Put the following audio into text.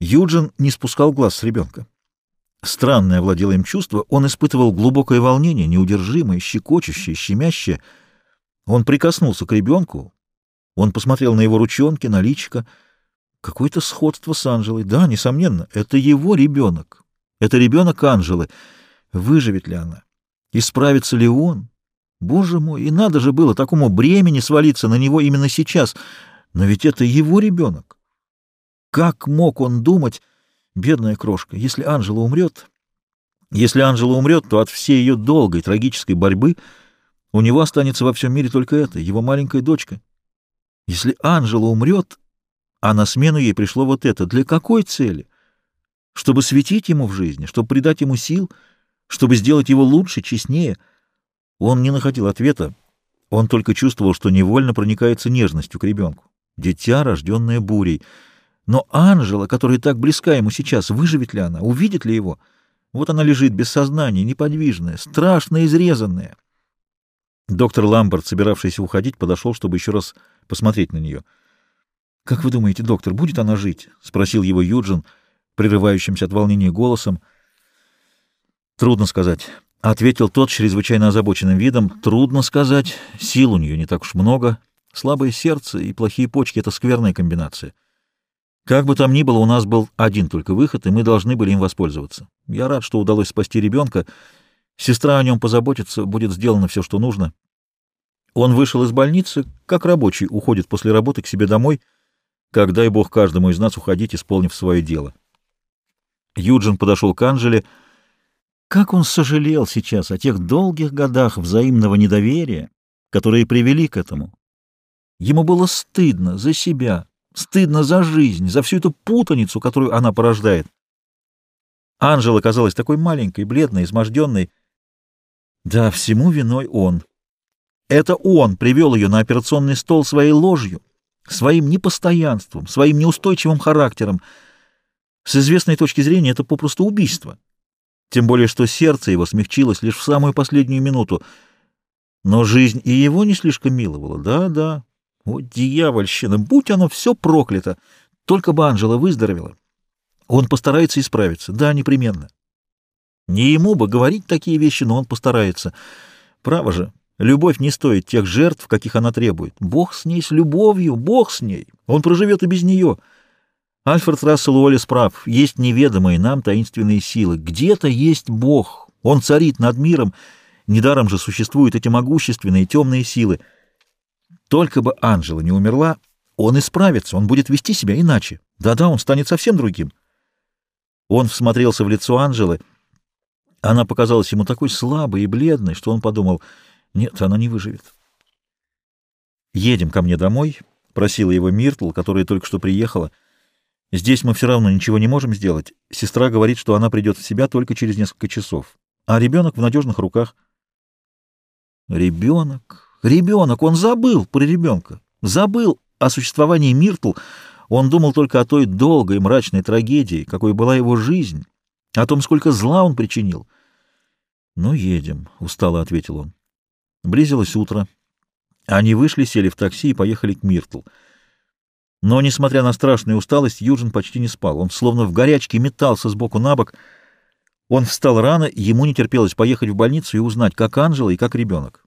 Юджин не спускал глаз с ребенка. Странное овладело им чувство, он испытывал глубокое волнение, неудержимое, щекочущее, щемящее. Он прикоснулся к ребенку, он посмотрел на его ручонки, на личико. Какое-то сходство с Анжелой. Да, несомненно, это его ребенок. Это ребенок Анжелы. Выживет ли она? Исправится ли он? Боже мой, и надо же было такому бремени свалиться на него именно сейчас. Но ведь это его ребенок. Как мог он думать, бедная крошка, если Анжела умрет... Если Анжела умрет, то от всей ее долгой трагической борьбы у него останется во всем мире только это, его маленькая дочка. Если Анжела умрет, а на смену ей пришло вот это, для какой цели? Чтобы светить ему в жизни, чтобы придать ему сил, чтобы сделать его лучше, честнее. Он не находил ответа, он только чувствовал, что невольно проникается нежностью к ребенку. Дитя, рожденное бурей. Но Анжела, которая так близка ему сейчас, выживет ли она, увидит ли его? Вот она лежит без сознания, неподвижная, страшно изрезанная. Доктор Ламберт, собиравшийся уходить, подошел, чтобы еще раз посмотреть на нее. — Как вы думаете, доктор, будет она жить? — спросил его Юджин, прерывающимся от волнения голосом. — Трудно сказать. — ответил тот чрезвычайно озабоченным видом. — Трудно сказать. Сил у нее не так уж много. Слабое сердце и плохие почки — это скверная комбинация. Как бы там ни было, у нас был один только выход, и мы должны были им воспользоваться. Я рад, что удалось спасти ребенка. Сестра о нем позаботится, будет сделано все, что нужно. Он вышел из больницы, как рабочий уходит после работы к себе домой, как дай бог каждому из нас уходить, исполнив свое дело. Юджин подошел к Анжеле. Как он сожалел сейчас о тех долгих годах взаимного недоверия, которые привели к этому. Ему было стыдно за себя, Стыдно за жизнь, за всю эту путаницу, которую она порождает. Анжела казалась такой маленькой, бледной, изможденной. Да, всему виной он. Это он привел ее на операционный стол своей ложью, своим непостоянством, своим неустойчивым характером. С известной точки зрения это попросту убийство. Тем более, что сердце его смягчилось лишь в самую последнюю минуту. Но жизнь и его не слишком миловала. Да, да, о, дьявольщина! Будь оно все проклято! Только бы Анжела выздоровела. Он постарается исправиться. Да, непременно. Не ему бы говорить такие вещи, но он постарается. Право же, любовь не стоит тех жертв, каких она требует. Бог с ней, с любовью, Бог с ней. Он проживет и без нее. Альфред Рассел Уоллес прав. Есть неведомые нам таинственные силы. Где-то есть Бог. Он царит над миром. Недаром же существуют эти могущественные темные силы — только бы Анжела не умерла, он исправится, он будет вести себя иначе. Да-да, он станет совсем другим. Он всмотрелся в лицо Анжелы. Она показалась ему такой слабой и бледной, что он подумал, нет, она не выживет. «Едем ко мне домой», — просила его Миртл, которая только что приехала. «Здесь мы все равно ничего не можем сделать. Сестра говорит, что она придет в себя только через несколько часов. А ребенок в надежных руках». «Ребенок? Ребенок, он забыл про ребенка, забыл о существовании Миртл, он думал только о той долгой мрачной трагедии, какой была его жизнь, о том, сколько зла он причинил. «Ну, едем», — устало ответил он. Близилось утро. Они вышли, сели в такси и поехали к Миртл. Но, несмотря на страшную усталость, Юджин почти не спал. Он словно в горячке метался сбоку на бок. Он встал рано, ему не терпелось поехать в больницу и узнать, как Анжела и как ребенок.